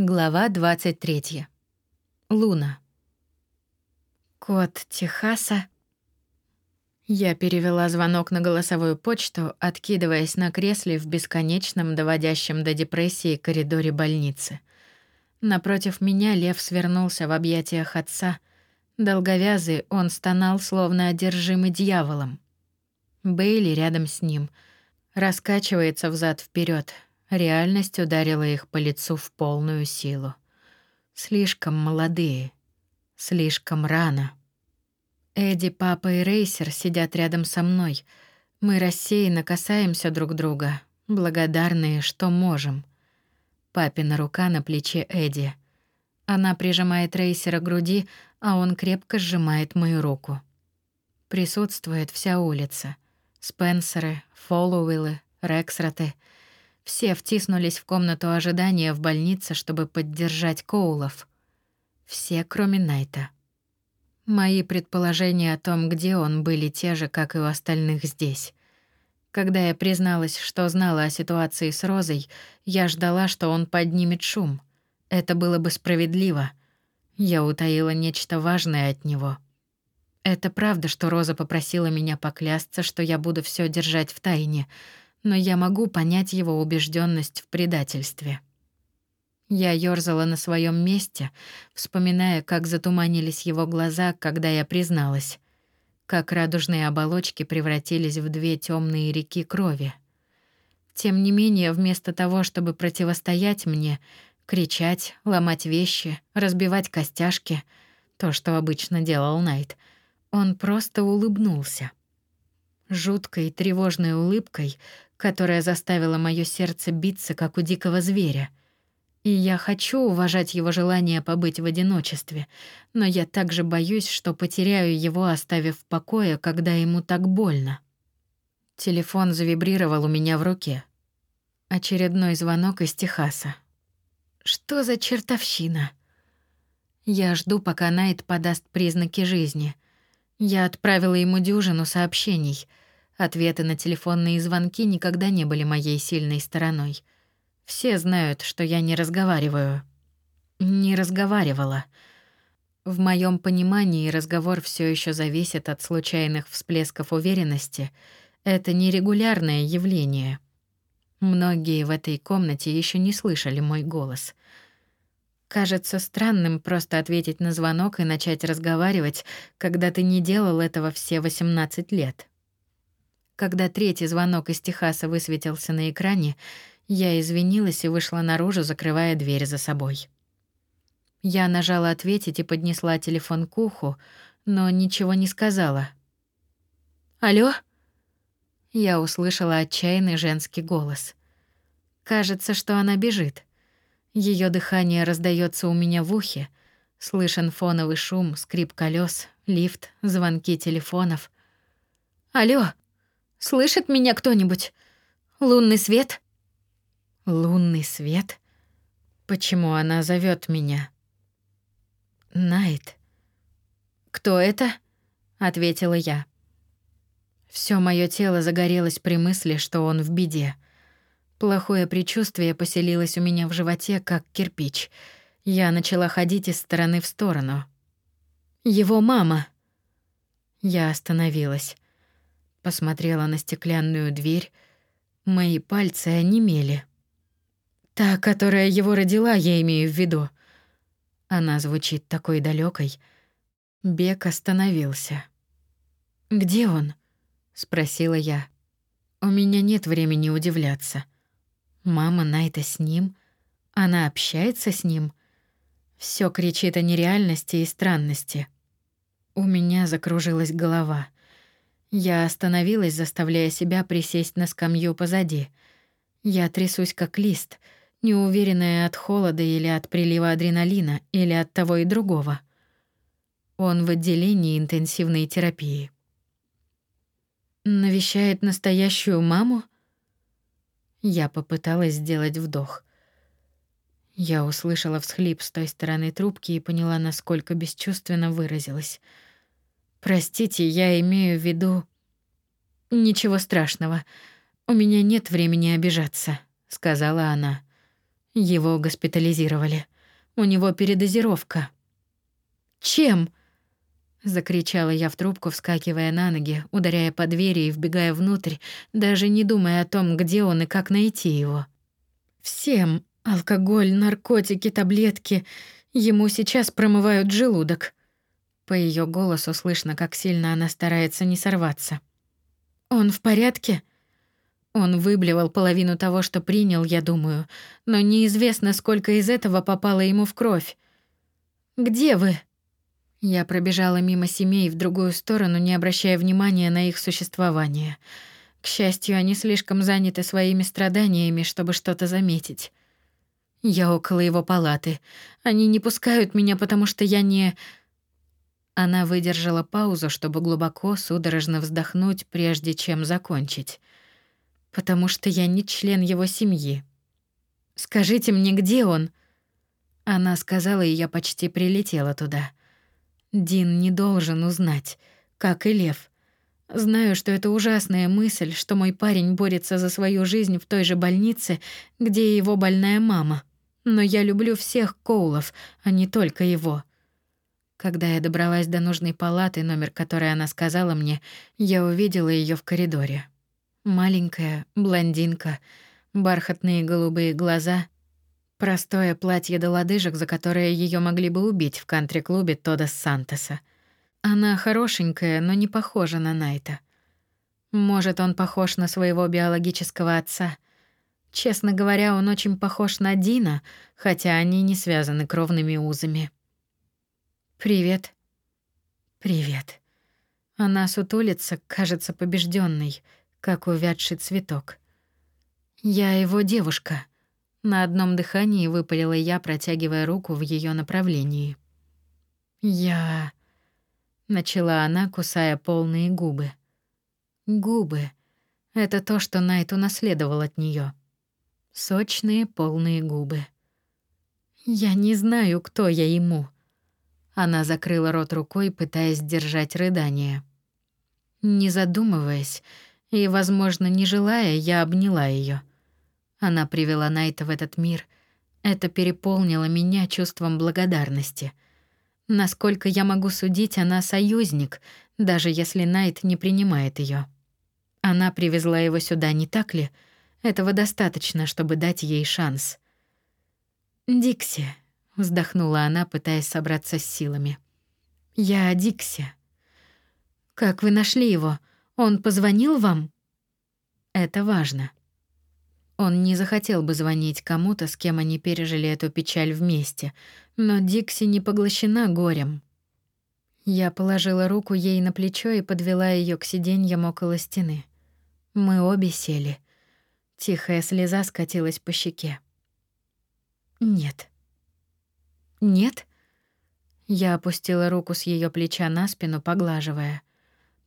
Глава 23. Луна. Код Техаса. Я перевела звонок на голосовую почту, откидываясь на кресле в бесконечном, доводящем до депрессии коридоре больницы. Напротив меня лев свернулся в объятиях отца. Долговязый, он стонал, словно одержимый дьяволом. Бейли рядом с ним. Раскачивается взад вперед, Реальность ударила их по лицу в полную силу. Слишком молодые, слишком рано. Эдди, папа и Рейсер сидят рядом со мной. Мы рассеянно касаемся друг друга, благодарные, что можем. Папина рука на плече Эдди. Она прижимает Рейсера к груди, а он крепко сжимает мою руку. Присутствует вся улица. Спенсеры, Фоллоуиллы, Рексроты — все втиснулись в комнату ожидания в больнице, чтобы поддержать Коулов. Все, кроме Найта. Мои предположения о том, где он, были те же, как и у остальных здесь. Когда я призналась, что знала о ситуации с Розой, я ждала, что он поднимет шум. Это было бы справедливо. Я утаила нечто важное от него. Это правда, что Роза попросила меня поклясться, что я буду все держать в тайне — но я могу понять его убежденность в предательстве. Я ёрзала на своем месте, вспоминая, как затуманились его глаза, когда я призналась, как радужные оболочки превратились в две темные реки крови. Тем не менее, вместо того, чтобы противостоять мне, кричать, ломать вещи, разбивать костяшки, то, что обычно делал Найт, он просто улыбнулся. Жуткой тревожной улыбкой, которая заставила моё сердце биться, как у дикого зверя. И я хочу уважать его желание побыть в одиночестве, но я также боюсь, что потеряю его, оставив в покое, когда ему так больно. Телефон завибрировал у меня в руке. Очередной звонок из Техаса. Что за чертовщина? Я жду, пока Найт подаст признаки жизни. Я отправила ему дюжину сообщений — Ответы на телефонные звонки никогда не были моей сильной стороной. Все знают, что я не разговариваю. Не разговаривала. В моем понимании разговор все еще зависит от случайных всплесков уверенности. Это нерегулярное явление. Многие в этой комнате еще не слышали мой голос. Кажется странным просто ответить на звонок и начать разговаривать, когда ты не делал этого все 18 лет. Когда третий звонок из Техаса высветился на экране, я извинилась и вышла наружу, закрывая дверь за собой. Я нажала ответить и поднесла телефон к уху, но ничего не сказала. «Алло?» Я услышала отчаянный женский голос. Кажется, что она бежит. Ее дыхание раздается у меня в ухе. Слышен фоновый шум, скрип колес, лифт, звонки телефонов. «Алло!» Слышит меня кто-нибудь? Лунный свет? Лунный свет? Почему она зовет меня? Найт. Кто это? ответила я. Все мое тело загорелось при мысли, что он в беде. Плохое предчувствие поселилось у меня в животе, как кирпич. Я начала ходить из стороны в сторону. Его мама. Я остановилась посмотрела на стеклянную дверь. Мои пальцы онемели. Та, которая его родила, я имею в виду. Она звучит такой далекой. Бек остановился. «Где он?» — спросила я. «У меня нет времени удивляться. Мама Найта с ним? Она общается с ним?» Все кричит о нереальности и странности. У меня закружилась голова. Я остановилась, заставляя себя присесть на скамью позади. Я трясусь как лист, неуверенная от холода или от прилива адреналина, или от того и другого. Он в отделении интенсивной терапии. Навещает настоящую маму? Я попыталась сделать вдох. Я услышала всхлип с той стороны трубки и поняла, насколько бесчувственно выразилась — Простите, я имею в виду Ничего страшного. У меня нет времени обижаться, сказала она. Его госпитализировали. У него передозировка. Чем? закричала я в трубку, вскакивая на ноги, ударяя по двери и вбегая внутрь, даже не думая о том, где он и как найти его. Всем алкоголь, наркотики, таблетки. Ему сейчас промывают желудок. По ее голосу слышно, как сильно она старается не сорваться. Он в порядке? Он выблевал половину того, что принял, я думаю, но неизвестно, сколько из этого попало ему в кровь. Где вы? Я пробежала мимо семей в другую сторону, не обращая внимания на их существование. К счастью, они слишком заняты своими страданиями, чтобы что-то заметить. Я около его палаты. Они не пускают меня, потому что я не Она выдержала паузу, чтобы глубоко, судорожно вздохнуть, прежде чем закончить. Потому что я не член его семьи. Скажите мне, где он? Она сказала, и я почти прилетела туда. Дин не должен узнать, как и Лев. Знаю, что это ужасная мысль, что мой парень борется за свою жизнь в той же больнице, где его больная мама. Но я люблю всех Коулов, а не только его. Когда я добралась до нужной палаты, номер которой она сказала мне, я увидела ее в коридоре. Маленькая, блондинка, бархатные голубые глаза — Простое платье до лодыжек, за которое ее могли бы убить в кантри-клубе Тодос Сантоса. Она хорошенькая, но не похожа на Найта. Может, он похож на своего биологического отца. Честно говоря, он очень похож на Дина, хотя они не связаны кровными узами. «Привет». «Привет». Она сутулится, кажется побежденной, как увядший цветок. «Я его девушка». На одном дыхании выпалила я, протягивая руку в ее направлении. «Я...» — начала она, кусая полные губы. Губы — это то, что Найт унаследовал от нее. Сочные, полные губы. «Я не знаю, кто я ему». Она закрыла рот рукой, пытаясь сдержать рыдание. Не задумываясь и, возможно, не желая, я обняла ее. Она привела Найта в этот мир. Это переполнило меня чувством благодарности. Насколько я могу судить, она союзник, даже если Найт не принимает ее. Она привезла его сюда, не так ли? Этого достаточно, чтобы дать ей шанс. «Дикси», — вздохнула она, пытаясь собраться с силами. «Я Дикси». «Как вы нашли его? Он позвонил вам?» «Это важно». Он не захотел бы звонить кому-то, с кем они пережили эту печаль вместе, но Дикси не поглощена горем. Я положила руку ей на плечо и подвела ее к сиденьям около стены. Мы обе сели. Тихая слеза скатилась по щеке. Нет. Нет? Я опустила руку с ее плеча на спину, поглаживая.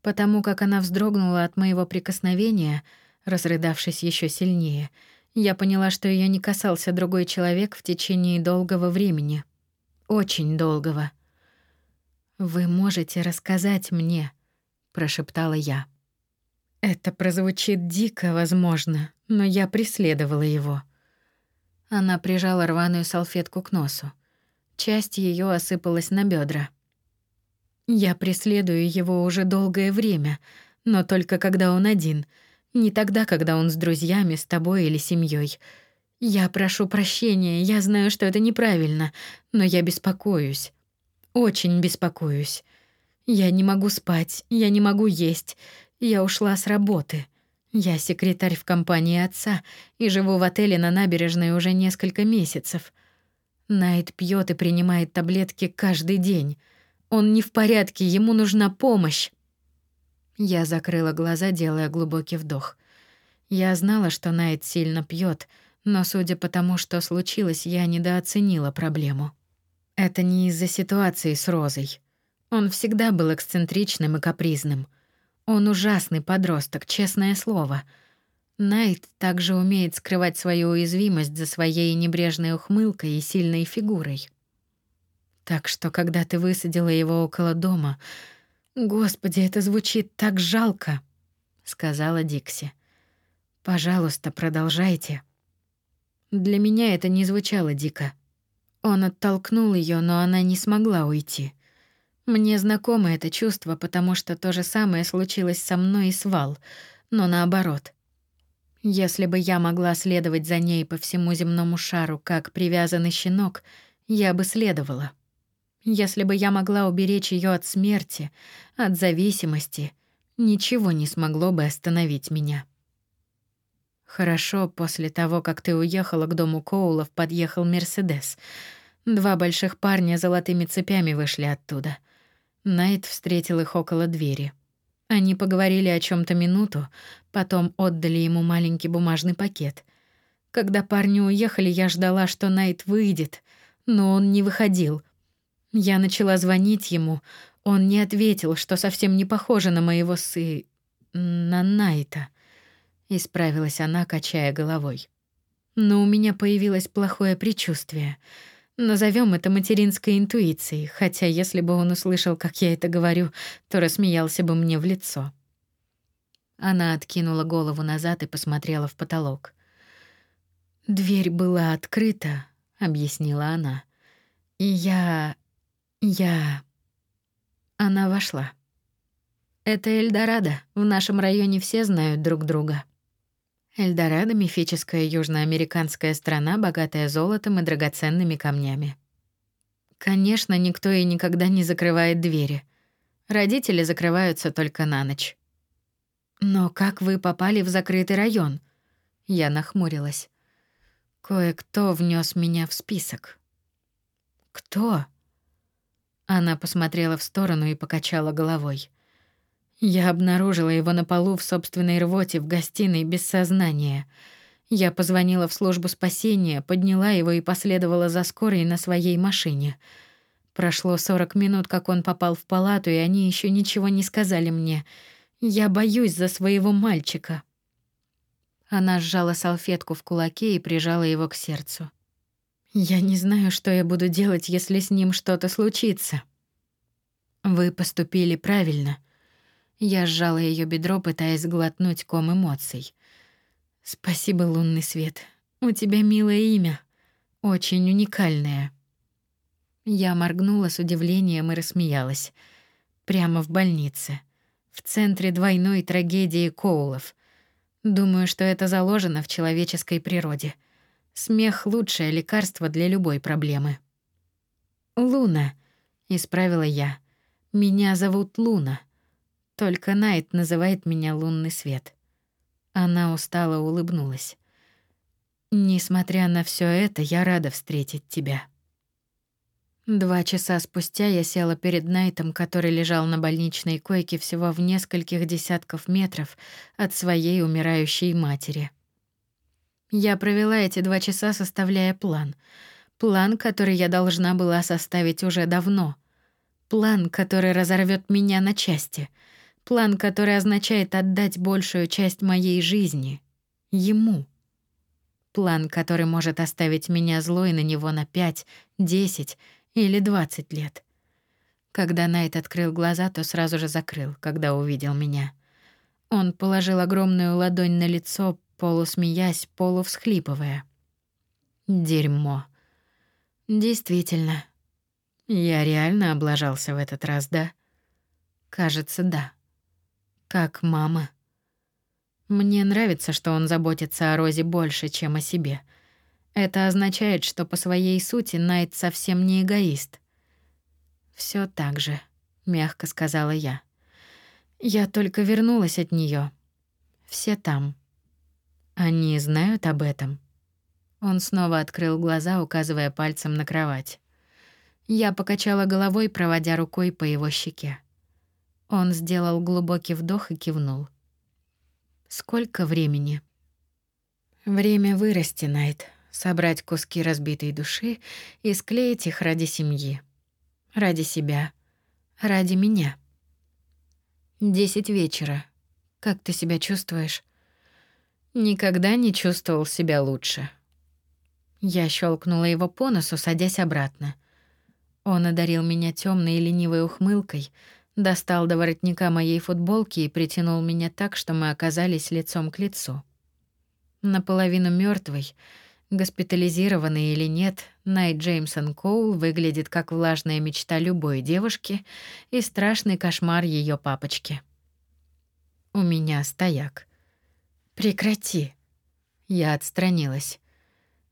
Потому как она вздрогнула от моего прикосновения — Разрыдавшись еще сильнее, я поняла, что ее не касался другой человек в течение долгого времени. Очень долгого. «Вы можете рассказать мне», — прошептала я. Это прозвучит дико, возможно, но я преследовала его. Она прижала рваную салфетку к носу. Часть ее осыпалась на бедра. Я преследую его уже долгое время, но только когда он один — не тогда, когда он с друзьями, с тобой или семьей. Я прошу прощения, я знаю, что это неправильно, но я беспокоюсь. Очень беспокоюсь. Я не могу спать, я не могу есть. Я ушла с работы. Я секретарь в компании отца и живу в отеле на набережной уже несколько месяцев. Найт пьет и принимает таблетки каждый день. Он не в порядке, ему нужна помощь. Я закрыла глаза, делая глубокий вдох. Я знала, что Найт сильно пьет, но судя по тому, что случилось, я недооценила проблему. Это не из-за ситуации с Розой. Он всегда был эксцентричным и капризным. Он ужасный подросток, честное слово. Найт также умеет скрывать свою уязвимость за своей небрежной ухмылкой и сильной фигурой. Так что, когда ты высадила его около дома, Господи, это звучит так жалко, сказала Дикси. Пожалуйста, продолжайте. Для меня это не звучало дико. Он оттолкнул ее, но она не смогла уйти. Мне знакомо это чувство, потому что то же самое случилось со мной и с Вал, но наоборот. Если бы я могла следовать за ней по всему земному шару, как привязанный щенок, я бы следовала. Если бы я могла уберечь ее от смерти, от зависимости, ничего не смогло бы остановить меня. Хорошо, после того, как ты уехала к дому Коулов, подъехал Мерседес. Два больших парня с золотыми цепями вышли оттуда. Найт встретил их около двери. Они поговорили о чем то минуту, потом отдали ему маленький бумажный пакет. Когда парни уехали, я ждала, что Найт выйдет, но он не выходил — я начала звонить ему. Он не ответил, что совсем не похоже на моего сы... на Найта. Исправилась она, качая головой. Но у меня появилось плохое предчувствие. Назовем это материнской интуицией, хотя если бы он услышал, как я это говорю, то рассмеялся бы мне в лицо. Она откинула голову назад и посмотрела в потолок. «Дверь была открыта», — объяснила она. «И я... Я... Она вошла. Это Эльдорадо. В нашем районе все знают друг друга. Эльдорадо — мифическая южноамериканская страна, богатая золотом и драгоценными камнями. Конечно, никто и никогда не закрывает двери. Родители закрываются только на ночь. Но как вы попали в закрытый район? Я нахмурилась. Кое-кто внес меня в список. Кто? Она посмотрела в сторону и покачала головой. Я обнаружила его на полу в собственной рвоте в гостиной без сознания. Я позвонила в службу спасения, подняла его и последовала за скорой на своей машине. Прошло 40 минут, как он попал в палату, и они еще ничего не сказали мне. Я боюсь за своего мальчика. Она сжала салфетку в кулаке и прижала его к сердцу. Я не знаю, что я буду делать, если с ним что-то случится. Вы поступили правильно. Я сжала ее бедро, пытаясь глотнуть ком эмоций. Спасибо, лунный свет. У тебя милое имя, очень уникальное. Я моргнула с удивлением и рассмеялась. Прямо в больнице, в центре двойной трагедии Коулов. Думаю, что это заложено в человеческой природе — Смех — лучшее лекарство для любой проблемы. «Луна», — исправила я. «Меня зовут Луна. Только Найт называет меня Лунный свет». Она устало улыбнулась. «Несмотря на все это, я рада встретить тебя». Два часа спустя я села перед Найтом, который лежал на больничной койке всего в нескольких десятков метров от своей умирающей матери. Я провела эти два часа, составляя план. План, который я должна была составить уже давно. План, который разорвет меня на части. План, который означает отдать большую часть моей жизни ему. План, который может оставить меня злой на него на пять, десять или двадцать лет. Когда Найт открыл глаза, то сразу же закрыл, когда увидел меня. Он положил огромную ладонь на лицо, полусмеясь, полувсхлипывая. Дерьмо. Действительно. Я реально облажался в этот раз, да? Кажется, да. Как мама. Мне нравится, что он заботится о Розе больше, чем о себе. Это означает, что по своей сути Найт совсем не эгоист. Все так же, мягко сказала я. Я только вернулась от нее. Все там. Они знают об этом. Он снова открыл глаза, указывая пальцем на кровать. Я покачала головой, проводя рукой по его щеке. Он сделал глубокий вдох и кивнул. Сколько времени? Время вырасти, Найт, собрать куски разбитой души и склеить их ради семьи. Ради себя. Ради меня. Десять вечера. Как ты себя чувствуешь? Никогда не чувствовал себя лучше. Я щелкнула его по носу, садясь обратно. Он одарил меня темной и ленивой ухмылкой, достал до воротника моей футболки и притянул меня так, что мы оказались лицом к лицу. Наполовину мертвый, Госпитализированный или нет, Найт Джеймсон Коул выглядит как влажная мечта любой девушки и страшный кошмар ее папочки. У меня стояк. Прекрати. Я отстранилась.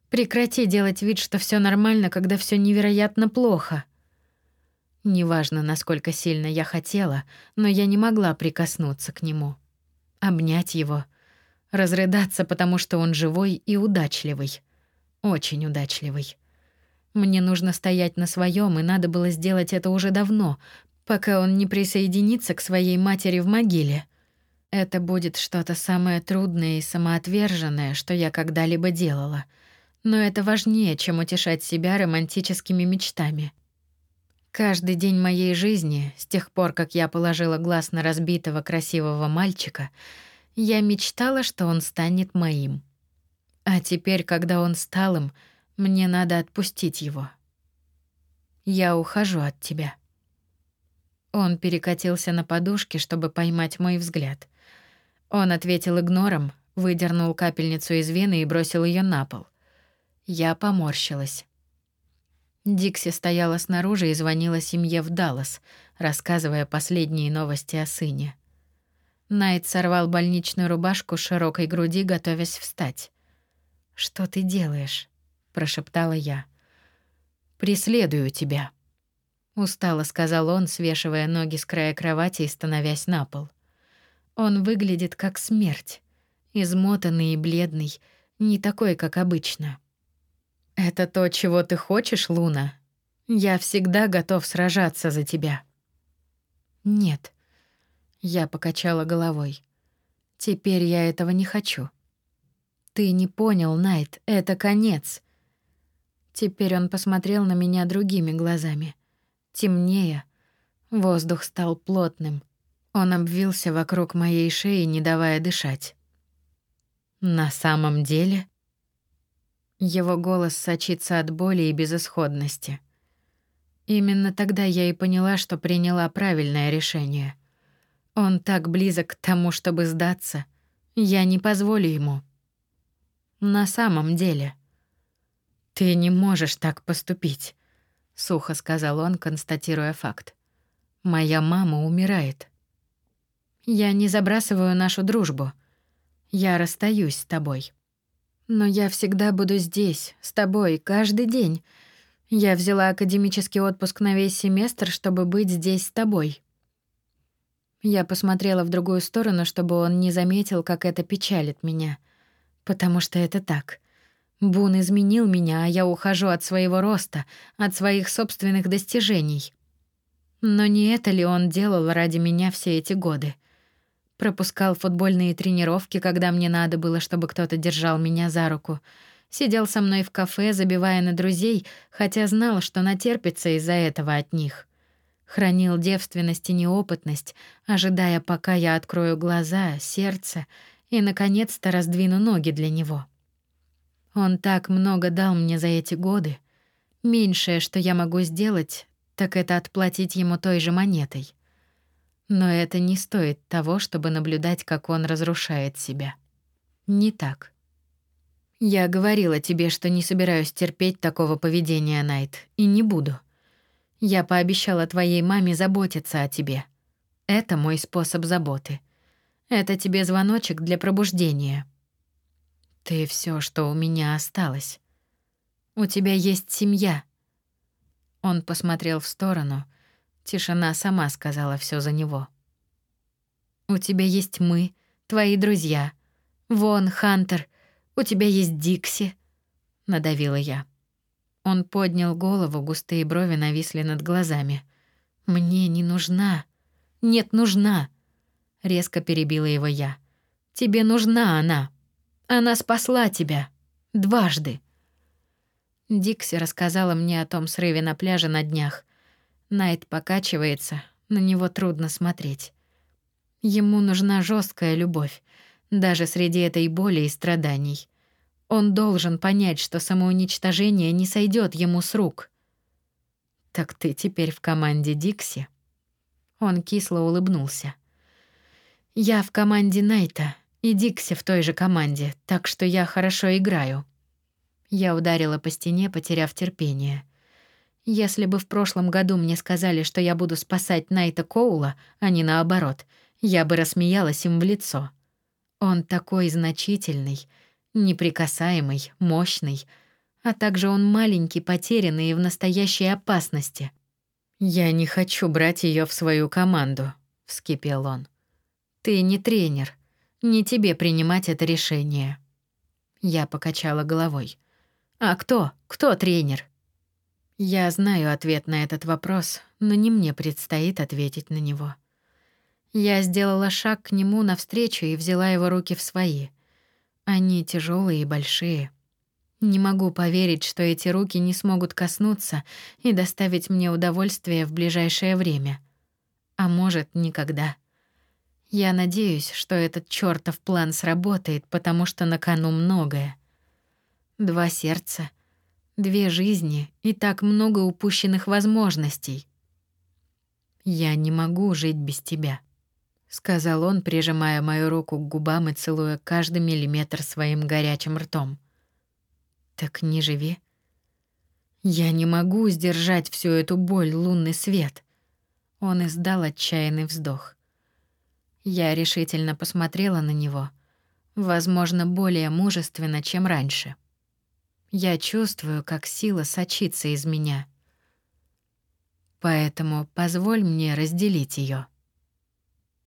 Прекрати делать вид, что все нормально, когда все невероятно плохо. Неважно, насколько сильно я хотела, но я не могла прикоснуться к нему, обнять его, разрыдаться, потому что он живой и удачливый. Очень удачливый. Мне нужно стоять на своем, и надо было сделать это уже давно, пока он не присоединится к своей матери в могиле. Это будет что-то самое трудное и самоотверженное, что я когда-либо делала. Но это важнее, чем утешать себя романтическими мечтами. Каждый день моей жизни, с тех пор, как я положила глаз на разбитого красивого мальчика, я мечтала, что он станет моим. А теперь, когда он стал им, мне надо отпустить его. Я ухожу от тебя. Он перекатился на подушке, чтобы поймать мой взгляд. Он ответил игнором, выдернул капельницу из вены и бросил ее на пол. Я поморщилась. Дикси стояла снаружи и звонила семье в Даллас, рассказывая последние новости о сыне. Найт сорвал больничную рубашку с широкой груди, готовясь встать. «Что ты делаешь?» — прошептала я. «Преследую тебя», — устало сказал он, свешивая ноги с края кровати и становясь на пол. Он выглядит как смерть, измотанный и бледный, не такой, как обычно. «Это то, чего ты хочешь, Луна? Я всегда готов сражаться за тебя». «Нет», — я покачала головой. «Теперь я этого не хочу». Ты не понял, Найт, это конец. Теперь он посмотрел на меня другими глазами. Темнее. Воздух стал плотным. Он обвился вокруг моей шеи, не давая дышать. На самом деле, его голос сочится от боли и безысходности. Именно тогда я и поняла, что приняла правильное решение. Он так близок к тому, чтобы сдаться. Я не позволю ему. На самом деле. Ты не можешь так поступить, сухо сказал он, констатируя факт. Моя мама умирает. Я не забрасываю нашу дружбу. Я расстаюсь с тобой. Но я всегда буду здесь, с тобой, каждый день. Я взяла академический отпуск на весь семестр, чтобы быть здесь с тобой. Я посмотрела в другую сторону, чтобы он не заметил, как это печалит меня — Потому что это так. Бун изменил меня, а я ухожу от своего роста, от своих собственных достижений. Но не это ли он делал ради меня все эти годы? Пропускал футбольные тренировки, когда мне надо было, чтобы кто-то держал меня за руку. Сидел со мной в кафе, забивая на друзей, хотя знал, что натерпится из-за этого от них. Хранил девственность и неопытность, ожидая, пока я открою глаза, сердце и, наконец-то, раздвину ноги для него. Он так много дал мне за эти годы. Меньшее, что я могу сделать, так это отплатить ему той же монетой. Но это не стоит того, чтобы наблюдать, как он разрушает себя. Не так. Я говорила тебе, что не собираюсь терпеть такого поведения, Найт, и не буду. Я пообещала твоей маме заботиться о тебе. Это мой способ заботы. Это тебе звоночек для пробуждения. Ты все, что у меня осталось. У тебя есть семья. Он посмотрел в сторону. Тишина сама сказала все за него. У тебя есть мы, твои друзья. Вон, Хантер. У тебя есть Дикси. Надавила я. Он поднял голову, густые брови нависли над глазами. Мне не нужна. Нет, нужна. Резко перебила его я. Тебе нужна она. Она спасла тебя. Дважды. Дикси рассказала мне о том срыве на пляже на днях. Найт покачивается, на него трудно смотреть. Ему нужна жесткая любовь, даже среди этой боли и страданий. Он должен понять, что самоуничтожение не сойдет ему с рук. Так ты теперь в команде Дикси? Он кисло улыбнулся. Я в команде Найта, и Дикси в той же команде, так что я хорошо играю. Я ударила по стене, потеряв терпение. Если бы в прошлом году мне сказали, что я буду спасать Найта Коула, а не наоборот, я бы рассмеялась им в лицо. Он такой значительный, неприкасаемый, мощный, а также он маленький, потерянный и в настоящей опасности. «Я не хочу брать ее в свою команду», — вскипел он. «Ты не тренер. Не тебе принимать это решение». Я покачала головой. «А кто? Кто тренер?» Я знаю ответ на этот вопрос, но не мне предстоит ответить на него. Я сделала шаг к нему навстречу и взяла его руки в свои. Они тяжелые и большие. Не могу поверить, что эти руки не смогут коснуться и доставить мне удовольствие в ближайшее время. А может, никогда. Я надеюсь, что этот чёртов план сработает, потому что на кону многое. Два сердца, две жизни и так много упущенных возможностей. Я не могу жить без тебя сказал он, прижимая мою руку к губам и целуя каждый миллиметр своим горячим ртом. Так не живи. Я не могу сдержать всю эту боль, лунный свет. Он издал отчаянный вздох. Я решительно посмотрела на него, возможно, более мужественно, чем раньше. Я чувствую, как сила сочится из меня. Поэтому позволь мне разделить ее.